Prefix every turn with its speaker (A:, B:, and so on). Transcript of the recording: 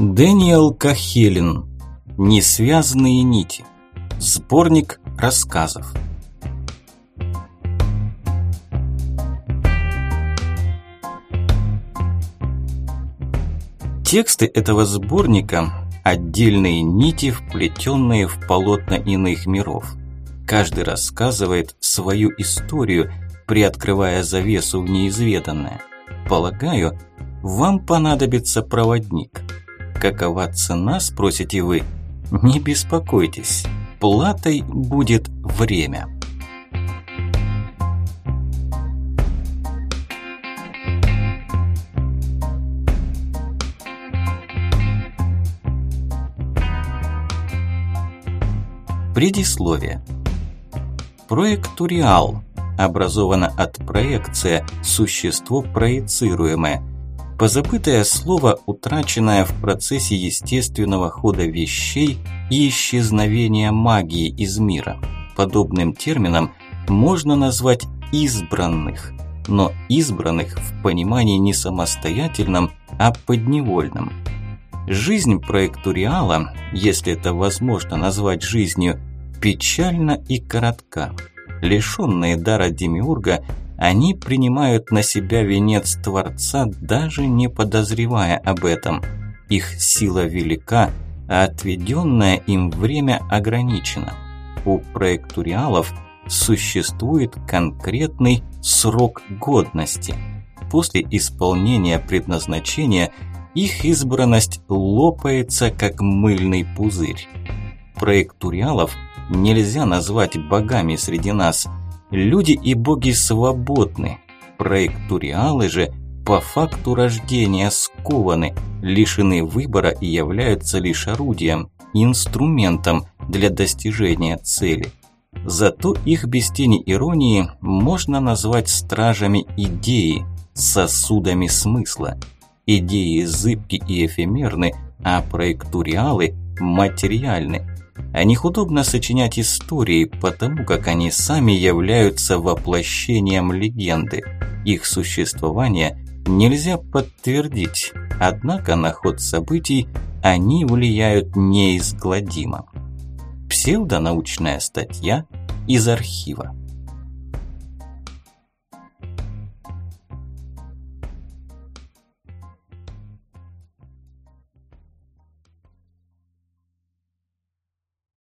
A: Дэниел Кахелин. Несвязанные нити. Сборник рассказов. Тексты этого сборника – отдельные нити, вплетенные в полотна иных миров. Каждый рассказывает свою историю, приоткрывая завесу в неизведанное. Полагаю, вам понадобится проводник – Какова цена, спросите вы? Не беспокойтесь, платой будет время. Предисловие. Проект Туриал образовано от проекция «Существо проецируемое», Позабытое слово, утраченное в процессе естественного хода вещей и исчезновения магии из мира. Подобным термином можно назвать избранных, но избранных в понимании не самостоятельном, а подневольном. Жизнь проектуриала, если это возможно назвать жизнью, печальна и коротка. Лишенные дара демиурга – они принимают на себя венец Творца, даже не подозревая об этом. Их сила велика, а отведенное им время ограничено. У проектуриалов существует конкретный срок годности. После исполнения предназначения их избранность лопается, как мыльный пузырь. Проектуриалов нельзя назвать богами среди нас – Люди и боги свободны. Проектуриалы же по факту рождения скованы, лишены выбора и являются лишь орудием, инструментом для достижения цели. Зато их без тени иронии можно назвать стражами идеи, сосудами смысла. Идеи зыбки и эфемерны, а проектуриалы материальны. О них удобно сочинять истории, потому как они сами являются воплощением легенды. Их существование нельзя подтвердить, однако на ход событий они влияют неизгладимо. Псевдонаучная статья из архива.